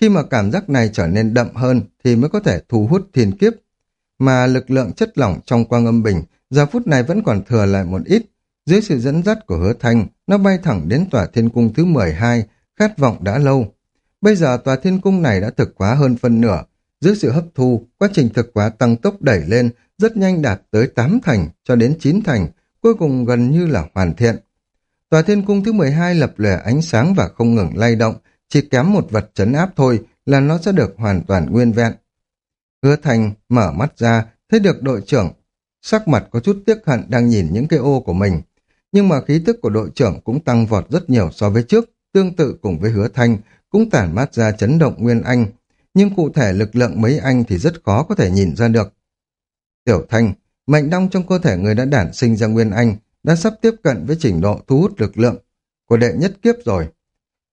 Khi mà cảm giác này trở nên đậm hơn thì mới có thể thu hút thiên kiếp. Mà lực lượng chất lỏng trong quang âm bình giờ phút này vẫn còn thừa lại một ít. Dưới sự dẫn dắt của hứa thanh, nó bay thẳng đến tòa thiên cung thứ 12, khát vọng đã lâu. Bây giờ tòa thiên cung này đã thực hóa hơn phân nửa, Dưới sự hấp thu, quá trình thực hóa tăng tốc đẩy lên, rất nhanh đạt tới 8 thành cho đến 9 thành, cuối cùng gần như là hoàn thiện. Tòa thiên cung thứ 12 lập lòe ánh sáng và không ngừng lay động, chỉ kém một vật chấn áp thôi là nó sẽ được hoàn toàn nguyên vẹn. Hứa Thành mở mắt ra, thấy được đội trưởng, sắc mặt có chút tiếc hận đang nhìn những cái ô của mình. Nhưng mà khí tức của đội trưởng cũng tăng vọt rất nhiều so với trước, tương tự cùng với hứa Thanh, cũng tản mát ra chấn động nguyên anh. Nhưng cụ thể lực lượng mấy anh thì rất khó có thể nhìn ra được. Tiểu Thanh, mệnh đong trong cơ thể người đã đản sinh ra nguyên anh, đã sắp tiếp cận với trình độ thu hút lực lượng của đệ nhất kiếp rồi.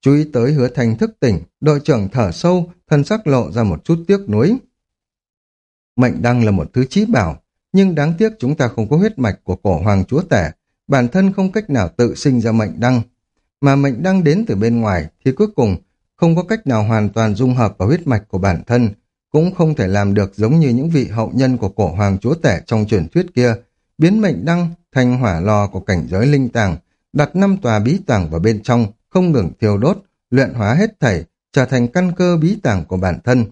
Chú ý tới hứa Thanh thức tỉnh, đội trưởng thở sâu, thân sắc lộ ra một chút tiếc nuối. Mệnh đăng là một thứ trí bảo, nhưng đáng tiếc chúng ta không có huyết mạch của cổ hoàng chúa tể, bản thân không cách nào tự sinh ra mệnh đăng. Mà mệnh đăng đến từ bên ngoài thì cuối cùng không có cách nào hoàn toàn dung hợp vào huyết mạch của bản thân, cũng không thể làm được giống như những vị hậu nhân của cổ hoàng chúa tể trong truyền thuyết kia, biến mệnh đăng thành hỏa lò của cảnh giới linh tàng, đặt năm tòa bí tàng vào bên trong, không ngừng thiêu đốt, luyện hóa hết thảy, trở thành căn cơ bí tàng của bản thân.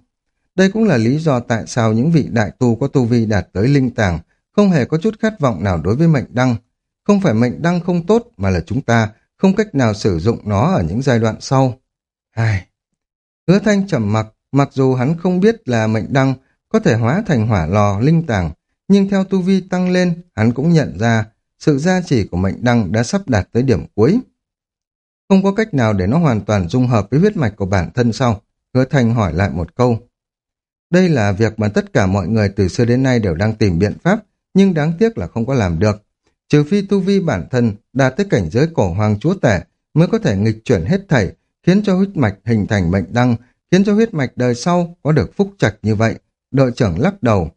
Đây cũng là lý do tại sao những vị đại tu có tu vi đạt tới linh tàng không hề có chút khát vọng nào đối với mệnh đăng. Không phải mệnh đăng không tốt mà là chúng ta không cách nào sử dụng nó ở những giai đoạn sau. Ai? Hứa thanh trầm mặc, mặc dù hắn không biết là mệnh đăng có thể hóa thành hỏa lò linh tàng, nhưng theo tu vi tăng lên, hắn cũng nhận ra sự gia trì của mệnh đăng đã sắp đạt tới điểm cuối. Không có cách nào để nó hoàn toàn dung hợp với huyết mạch của bản thân sau. Hứa thành hỏi lại một câu. Đây là việc mà tất cả mọi người từ xưa đến nay đều đang tìm biện pháp, nhưng đáng tiếc là không có làm được. Trừ phi tu vi bản thân đạt tới cảnh giới cổ hoàng chúa tể mới có thể nghịch chuyển hết thảy, khiến cho huyết mạch hình thành mệnh đăng, khiến cho huyết mạch đời sau có được phúc trạch như vậy. Đội trưởng lắc đầu.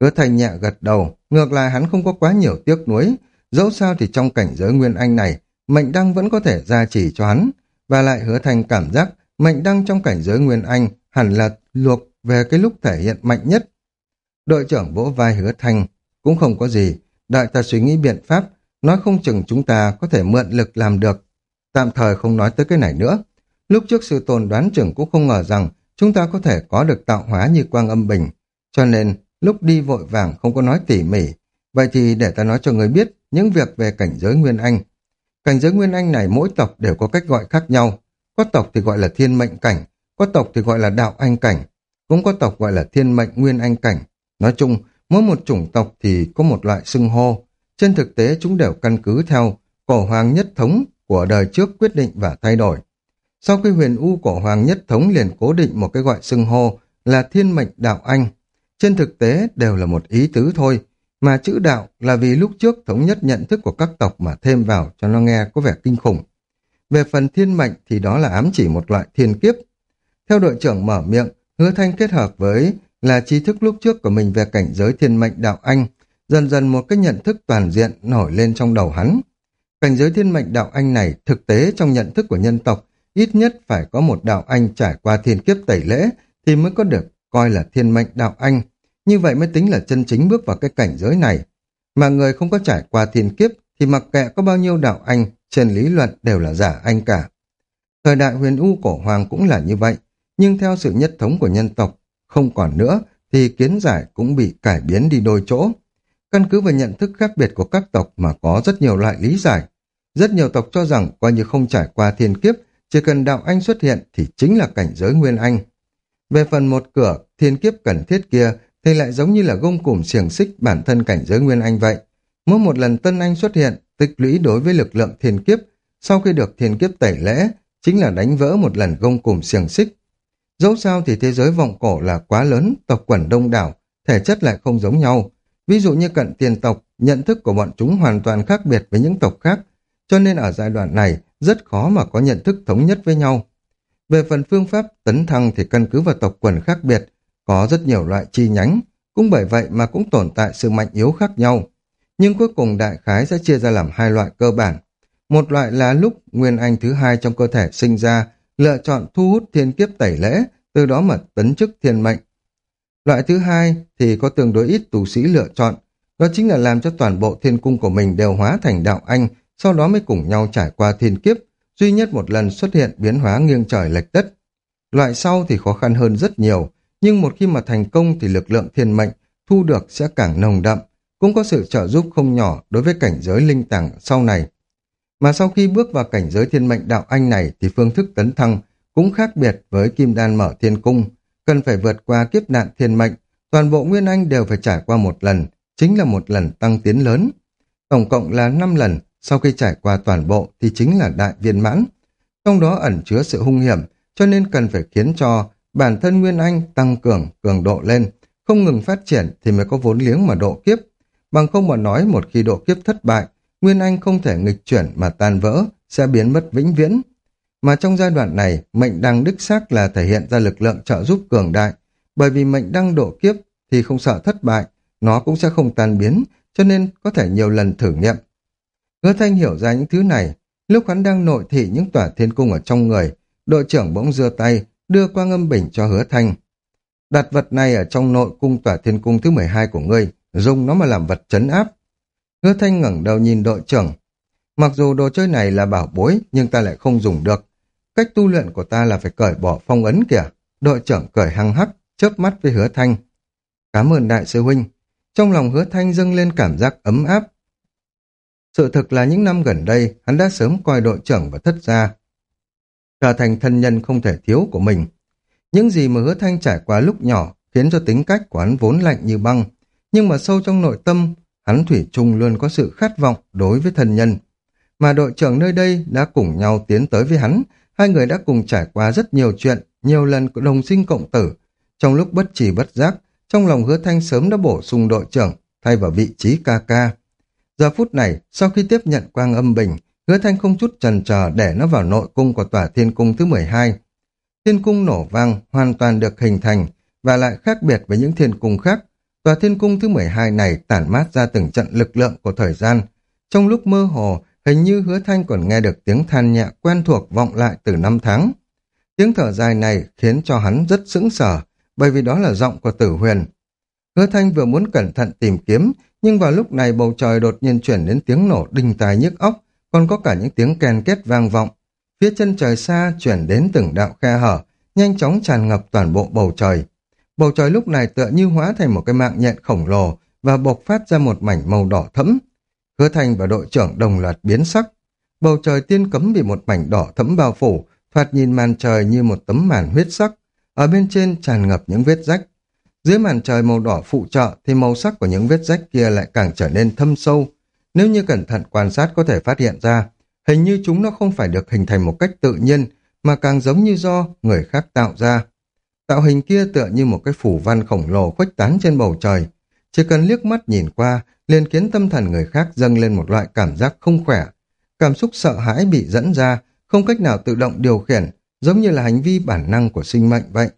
Hứa thành nhẹ gật đầu, ngược lại hắn không có quá nhiều tiếc nuối. Dẫu sao thì trong cảnh giới nguyên anh này, mệnh đăng vẫn có thể gia trì cho hắn. Và lại hứa thành cảm giác mệnh đăng trong cảnh giới nguyên anh hẳn là luộc về cái lúc thể hiện mạnh nhất. Đội trưởng vỗ vai hứa thanh, cũng không có gì, đại ta suy nghĩ biện pháp, nói không chừng chúng ta có thể mượn lực làm được. Tạm thời không nói tới cái này nữa. Lúc trước sự tồn đoán trưởng cũng không ngờ rằng chúng ta có thể có được tạo hóa như quang âm bình. Cho nên, lúc đi vội vàng không có nói tỉ mỉ. Vậy thì để ta nói cho người biết những việc về cảnh giới Nguyên Anh. Cảnh giới Nguyên Anh này mỗi tộc đều có cách gọi khác nhau. Có tộc thì gọi là thiên mệnh cảnh, có tộc thì gọi là đạo anh cảnh, cũng có tộc gọi là thiên mệnh nguyên anh cảnh. Nói chung, mỗi một chủng tộc thì có một loại xưng hô. Trên thực tế chúng đều căn cứ theo cổ hoàng nhất thống của đời trước quyết định và thay đổi. Sau khi huyền u cổ hoàng nhất thống liền cố định một cái gọi xưng hô là thiên mệnh đạo anh. Trên thực tế đều là một ý tứ thôi, mà chữ đạo là vì lúc trước thống nhất nhận thức của các tộc mà thêm vào cho nó nghe có vẻ kinh khủng. Về phần thiên mệnh thì đó là ám chỉ một loại thiên kiếp. Theo đội trưởng mở miệng, Hứa Thanh kết hợp với là trí thức lúc trước của mình về cảnh giới thiên mệnh đạo anh, dần dần một cái nhận thức toàn diện nổi lên trong đầu hắn. Cảnh giới thiên mệnh đạo anh này thực tế trong nhận thức của nhân tộc ít nhất phải có một đạo anh trải qua thiên kiếp tẩy lễ thì mới có được coi là thiên mệnh đạo anh. Như vậy mới tính là chân chính bước vào cái cảnh giới này. Mà người không có trải qua thiên kiếp thì mặc kệ có bao nhiêu đạo anh, trên lý luận đều là giả anh cả. Thời đại huyền u cổ hoàng cũng là như vậy nhưng theo sự nhất thống của nhân tộc, không còn nữa thì kiến giải cũng bị cải biến đi đôi chỗ. Căn cứ vào nhận thức khác biệt của các tộc mà có rất nhiều loại lý giải. Rất nhiều tộc cho rằng coi như không trải qua thiên kiếp, chỉ cần đạo anh xuất hiện thì chính là cảnh giới nguyên anh. Về phần một cửa thiên kiếp cần thiết kia thì lại giống như là gông cùm xiềng xích bản thân cảnh giới nguyên anh vậy. Mỗi một lần tân anh xuất hiện, tích lũy đối với lực lượng thiên kiếp, sau khi được thiên kiếp tẩy lễ, chính là đánh vỡ một lần gông cùm xiềng xích, Dẫu sao thì thế giới vọng cổ là quá lớn, tộc quần đông đảo, thể chất lại không giống nhau. Ví dụ như cận tiền tộc, nhận thức của bọn chúng hoàn toàn khác biệt với những tộc khác, cho nên ở giai đoạn này rất khó mà có nhận thức thống nhất với nhau. Về phần phương pháp tấn thăng thì căn cứ vào tộc quần khác biệt, có rất nhiều loại chi nhánh, cũng bởi vậy mà cũng tồn tại sự mạnh yếu khác nhau. Nhưng cuối cùng đại khái sẽ chia ra làm hai loại cơ bản. Một loại là lúc nguyên anh thứ hai trong cơ thể sinh ra lựa chọn thu hút thiên kiếp tẩy lễ, từ đó mà tấn chức thiên mệnh. Loại thứ hai thì có tương đối ít tu sĩ lựa chọn, đó chính là làm cho toàn bộ thiên cung của mình đều hóa thành đạo anh, sau đó mới cùng nhau trải qua thiên kiếp, duy nhất một lần xuất hiện biến hóa nghiêng trời lệch đất. Loại sau thì khó khăn hơn rất nhiều, nhưng một khi mà thành công thì lực lượng thiên mệnh thu được sẽ càng nồng đậm, cũng có sự trợ giúp không nhỏ đối với cảnh giới linh tàng sau này. Mà sau khi bước vào cảnh giới thiên mệnh đạo anh này thì phương thức tấn thăng cũng khác biệt với kim đan mở thiên cung, cần phải vượt qua kiếp nạn thiên mệnh, toàn bộ Nguyên Anh đều phải trải qua một lần, chính là một lần tăng tiến lớn. Tổng cộng là 5 lần, sau khi trải qua toàn bộ thì chính là đại viên mãn. Trong đó ẩn chứa sự hung hiểm, cho nên cần phải khiến cho bản thân Nguyên Anh tăng cường, cường độ lên, không ngừng phát triển thì mới có vốn liếng mà độ kiếp. Bằng không mà nói một khi độ kiếp thất bại, Nguyên Anh không thể nghịch chuyển mà tan vỡ, sẽ biến mất vĩnh viễn. Mà trong giai đoạn này, mệnh đăng đích xác là thể hiện ra lực lượng trợ giúp cường đại, bởi vì mệnh đăng độ kiếp thì không sợ thất bại, nó cũng sẽ không tan biến, cho nên có thể nhiều lần thử nghiệm. Hứa Thanh hiểu ra những thứ này, lúc hắn đang nội thị những tòa thiên cung ở trong người, đội trưởng bỗng giơ tay, đưa qua ngâm bình cho Hứa Thanh. Đặt vật này ở trong nội cung tòa thiên cung thứ 12 của ngươi, dùng nó mà làm vật chấn áp. Hứa Thanh ngẩng đầu nhìn đội trưởng. Mặc dù đồ chơi này là bảo bối, nhưng ta lại không dùng được. Cách tu luyện của ta là phải cởi bỏ phong ấn kìa. Đội trưởng cởi hăng hắc, chớp mắt với hứa thanh. Cảm ơn đại sư huynh. Trong lòng hứa thanh dâng lên cảm giác ấm áp. Sự thực là những năm gần đây, hắn đã sớm coi đội trưởng và thất gia. Trở thành thân nhân không thể thiếu của mình. Những gì mà hứa thanh trải qua lúc nhỏ khiến cho tính cách của hắn vốn lạnh như băng. Nhưng mà sâu trong nội tâm, hắn Thủy chung luôn có sự khát vọng đối với thân nhân. Mà đội trưởng nơi đây đã cùng nhau tiến tới với hắn, hai người đã cùng trải qua rất nhiều chuyện, nhiều lần đồng sinh cộng tử. Trong lúc bất trì bất giác, trong lòng hứa thanh sớm đã bổ sung đội trưởng, thay vào vị trí ca ca. Giờ phút này, sau khi tiếp nhận quang âm bình, hứa thanh không chút trần chờ để nó vào nội cung của tòa thiên cung thứ 12. Thiên cung nổ vang hoàn toàn được hình thành và lại khác biệt với những thiên cung khác. Tòa thiên cung thứ 12 này tản mát ra từng trận lực lượng của thời gian. Trong lúc mơ hồ, hình như hứa thanh còn nghe được tiếng than nhẹ quen thuộc vọng lại từ năm tháng. Tiếng thở dài này khiến cho hắn rất sững sờ, bởi vì đó là giọng của tử huyền. Hứa thanh vừa muốn cẩn thận tìm kiếm, nhưng vào lúc này bầu trời đột nhiên chuyển đến tiếng nổ đinh tai nhức óc, còn có cả những tiếng kèn kết vang vọng. Phía chân trời xa chuyển đến từng đạo khe hở, nhanh chóng tràn ngập toàn bộ bầu trời. Bầu trời lúc này tựa như hóa thành một cái mạng nhện khổng lồ và bộc phát ra một mảnh màu đỏ thẫm. Hứa thành và đội trưởng đồng loạt biến sắc. Bầu trời tiên cấm bị một mảnh đỏ thẫm bao phủ, thoạt nhìn màn trời như một tấm màn huyết sắc. Ở bên trên tràn ngập những vết rách. Dưới màn trời màu đỏ phụ trợ thì màu sắc của những vết rách kia lại càng trở nên thâm sâu. Nếu như cẩn thận quan sát có thể phát hiện ra, hình như chúng nó không phải được hình thành một cách tự nhiên, mà càng giống như do người khác tạo ra. Tạo hình kia tựa như một cái phủ văn khổng lồ khuếch tán trên bầu trời. Chỉ cần liếc mắt nhìn qua, liền khiến tâm thần người khác dâng lên một loại cảm giác không khỏe. Cảm xúc sợ hãi bị dẫn ra, không cách nào tự động điều khiển, giống như là hành vi bản năng của sinh mệnh vậy.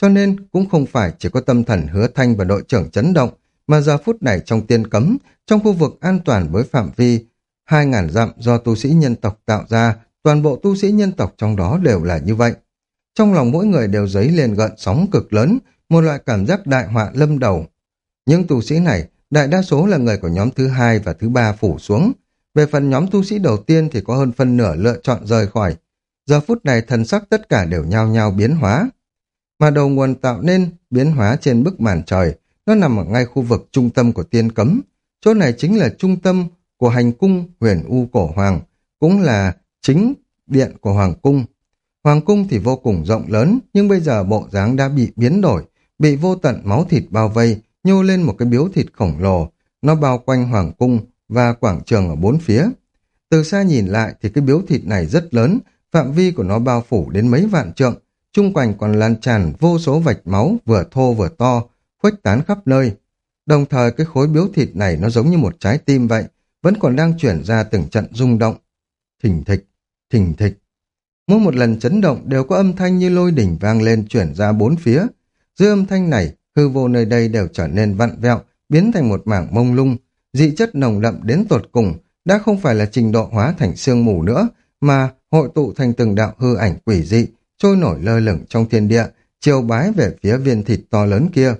Cho nên cũng không phải chỉ có tâm thần hứa thanh và đội trưởng chấn động, mà giờ phút này trong tiên cấm, trong khu vực an toàn với phạm vi 2.000 dặm do tu sĩ nhân tộc tạo ra, toàn bộ tu sĩ nhân tộc trong đó đều là như vậy. Trong lòng mỗi người đều dấy lên gợn sóng cực lớn, một loại cảm giác đại họa lâm đầu. Những tu sĩ này, đại đa số là người của nhóm thứ hai và thứ ba phủ xuống. Về phần nhóm tu sĩ đầu tiên thì có hơn phân nửa lựa chọn rời khỏi. Giờ phút này thần sắc tất cả đều nhao nhao biến hóa. Mà đầu nguồn tạo nên biến hóa trên bức màn trời, nó nằm ở ngay khu vực trung tâm của tiên cấm. Chỗ này chính là trung tâm của hành cung huyền U Cổ Hoàng, cũng là chính điện của Hoàng cung. Hoàng cung thì vô cùng rộng lớn, nhưng bây giờ bộ dáng đã bị biến đổi, bị vô tận máu thịt bao vây, nhô lên một cái biếu thịt khổng lồ, nó bao quanh Hoàng cung và quảng trường ở bốn phía. Từ xa nhìn lại thì cái biếu thịt này rất lớn, phạm vi của nó bao phủ đến mấy vạn trượng, chung quanh còn lan tràn vô số vạch máu vừa thô vừa to, khuếch tán khắp nơi. Đồng thời cái khối biếu thịt này nó giống như một trái tim vậy, vẫn còn đang chuyển ra từng trận rung động. Thình thịch, thình thịch. Mỗi một lần chấn động đều có âm thanh như lôi đỉnh vang lên chuyển ra bốn phía. Dưới âm thanh này, hư vô nơi đây đều trở nên vặn vẹo, biến thành một mảng mông lung, dị chất nồng đậm đến tột cùng, đã không phải là trình độ hóa thành sương mù nữa, mà hội tụ thành từng đạo hư ảnh quỷ dị, trôi nổi lơ lửng trong thiên địa, chiều bái về phía viên thịt to lớn kia.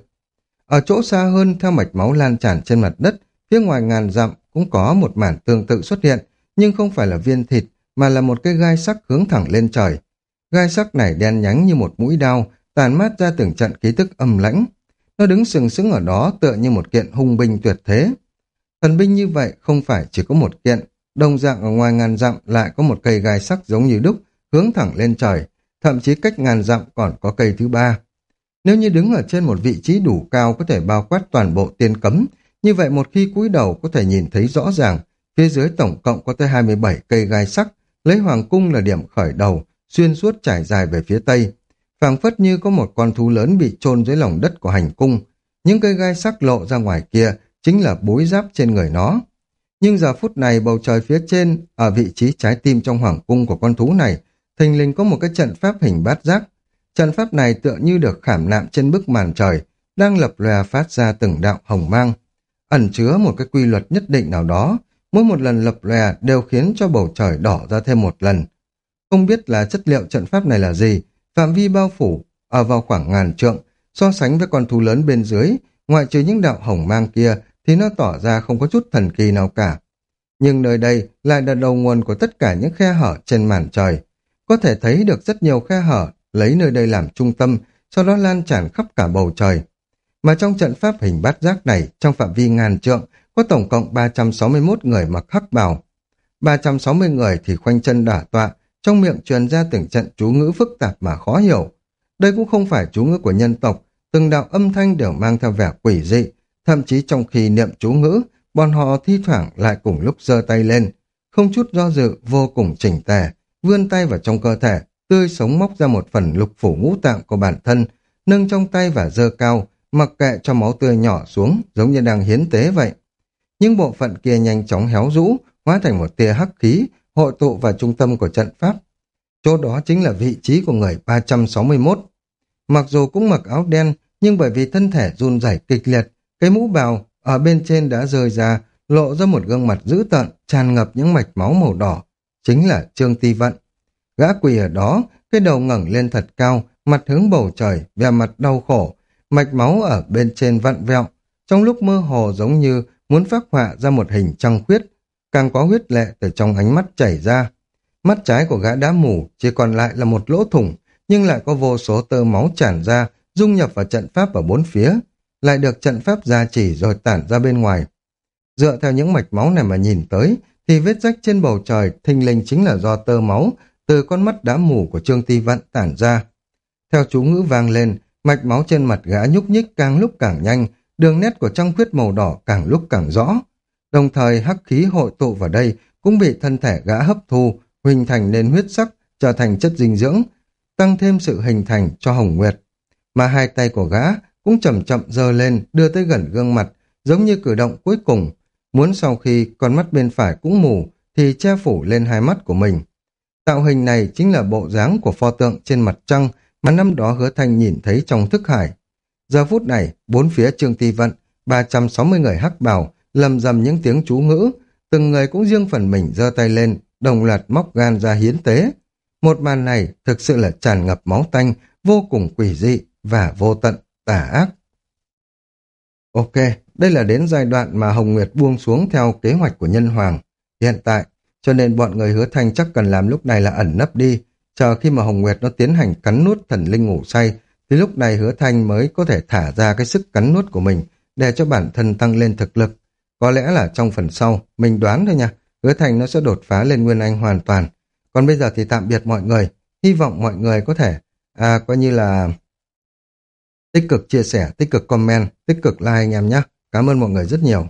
Ở chỗ xa hơn, theo mạch máu lan tràn trên mặt đất, phía ngoài ngàn dặm cũng có một mảng tương tự xuất hiện, nhưng không phải là viên thịt, mà là một cái gai sắc hướng thẳng lên trời. Gai sắc này đen nhánh như một mũi đao, tàn mát ra từng trận ký tức âm lãnh. Nó đứng sừng sững ở đó tựa như một kiện hung binh tuyệt thế. Thần binh như vậy không phải chỉ có một kiện, đồng dạng ở ngoài ngàn dặm lại có một cây gai sắc giống như đúc, hướng thẳng lên trời, thậm chí cách ngàn dặm còn có cây thứ ba. Nếu như đứng ở trên một vị trí đủ cao có thể bao quát toàn bộ tiên cấm, như vậy một khi cúi đầu có thể nhìn thấy rõ ràng, phía dưới tổng cộng có tới 27 cây gai sắc, lấy hoàng cung là điểm khởi đầu, xuyên suốt trải dài về phía tây. phảng phất như có một con thú lớn bị chôn dưới lòng đất của hành cung. Những cây gai sắc lộ ra ngoài kia chính là bối giáp trên người nó. Nhưng giờ phút này bầu trời phía trên, ở vị trí trái tim trong hoàng cung của con thú này, thình lình có một cái trận pháp hình bát giác. Trận pháp này tựa như được khảm nạm trên bức màn trời, đang lập lòe phát ra từng đạo hồng mang. Ẩn chứa một cái quy luật nhất định nào đó, mỗi một lần lập lòe đều khiến cho bầu trời đỏ ra thêm một lần. Không biết là chất liệu trận pháp này là gì, phạm vi bao phủ, ở vào khoảng ngàn trượng, so sánh với con thú lớn bên dưới, ngoại trừ những đạo hồng mang kia thì nó tỏ ra không có chút thần kỳ nào cả. Nhưng nơi đây lại là đầu nguồn của tất cả những khe hở trên màn trời. Có thể thấy được rất nhiều khe hở, lấy nơi đây làm trung tâm, sau đó lan tràn khắp cả bầu trời. Mà trong trận pháp hình bát giác này, trong phạm vi ngàn trượng, có tổng cộng 361 người mặc hắc bào. 360 người thì khoanh chân đả tọa, trong miệng truyền ra từng trận chú ngữ phức tạp mà khó hiểu. Đây cũng không phải chú ngữ của nhân tộc, từng đạo âm thanh đều mang theo vẻ quỷ dị, thậm chí trong khi niệm chú ngữ, bọn họ thi thoảng lại cùng lúc giơ tay lên, không chút do dự, vô cùng chỉnh tề, vươn tay vào trong cơ thể, tươi sống móc ra một phần lục phủ ngũ tạng của bản thân, nâng trong tay và dơ cao, mặc kệ cho máu tươi nhỏ xuống, giống như đang hiến tế vậy. Nhưng bộ phận kia nhanh chóng héo rũ, hóa thành một tia hắc khí, hội tụ vào trung tâm của trận pháp. Chỗ đó chính là vị trí của người 361. Mặc dù cũng mặc áo đen, nhưng bởi vì thân thể run rẩy kịch liệt, cái mũ bào ở bên trên đã rơi ra, lộ ra một gương mặt dữ tợn, tràn ngập những mạch máu màu đỏ. Chính là Trương Ti Vận. Gã quỳ ở đó, cái đầu ngẩng lên thật cao, mặt hướng bầu trời, vẻ mặt đau khổ, mạch máu ở bên trên vặn vẹo, trong lúc mơ hồ giống như muốn phát họa ra một hình trăng khuyết, càng có huyết lệ từ trong ánh mắt chảy ra. Mắt trái của gã đã mù, chỉ còn lại là một lỗ thủng, nhưng lại có vô số tơ máu tràn ra, dung nhập vào trận pháp ở bốn phía, lại được trận pháp gia chỉ rồi tản ra bên ngoài. Dựa theo những mạch máu này mà nhìn tới, thì vết rách trên bầu trời thình lình chính là do tơ máu từ con mắt đã mù của Trương Ti Vận tản ra. Theo chú ngữ vang lên, mạch máu trên mặt gã nhúc nhích càng lúc càng nhanh, đường nét của trăng khuyết màu đỏ càng lúc càng rõ. Đồng thời hắc khí hội tụ vào đây cũng bị thân thể gã hấp thu, hình thành nên huyết sắc, trở thành chất dinh dưỡng, tăng thêm sự hình thành cho Hồng Nguyệt. Mà hai tay của gã cũng chậm chậm dơ lên, đưa tới gần gương mặt, giống như cử động cuối cùng, muốn sau khi con mắt bên phải cũng mù, thì che phủ lên hai mắt của mình. Tạo hình này chính là bộ dáng của pho tượng trên mặt trăng mà năm đó hứa thanh nhìn thấy trong thức hải. Giờ phút này, bốn phía trường Ti Vận, 360 người hắc bào, lầm rầm những tiếng chú ngữ, từng người cũng riêng phần mình giơ tay lên, đồng loạt móc gan ra hiến tế. Một màn này thực sự là tràn ngập máu tanh, vô cùng quỷ dị và vô tận, tà ác. Ok, đây là đến giai đoạn mà Hồng Nguyệt buông xuống theo kế hoạch của Nhân Hoàng. Hiện tại, cho nên bọn người hứa thanh chắc cần làm lúc này là ẩn nấp đi, chờ khi mà Hồng Nguyệt nó tiến hành cắn nuốt thần linh ngủ say, thì lúc này hứa thanh mới có thể thả ra cái sức cắn nuốt của mình để cho bản thân tăng lên thực lực. Có lẽ là trong phần sau, mình đoán thôi nha, hứa thanh nó sẽ đột phá lên Nguyên Anh hoàn toàn. Còn bây giờ thì tạm biệt mọi người, hy vọng mọi người có thể, à, coi như là tích cực chia sẻ, tích cực comment, tích cực like anh em nhé. Cảm ơn mọi người rất nhiều.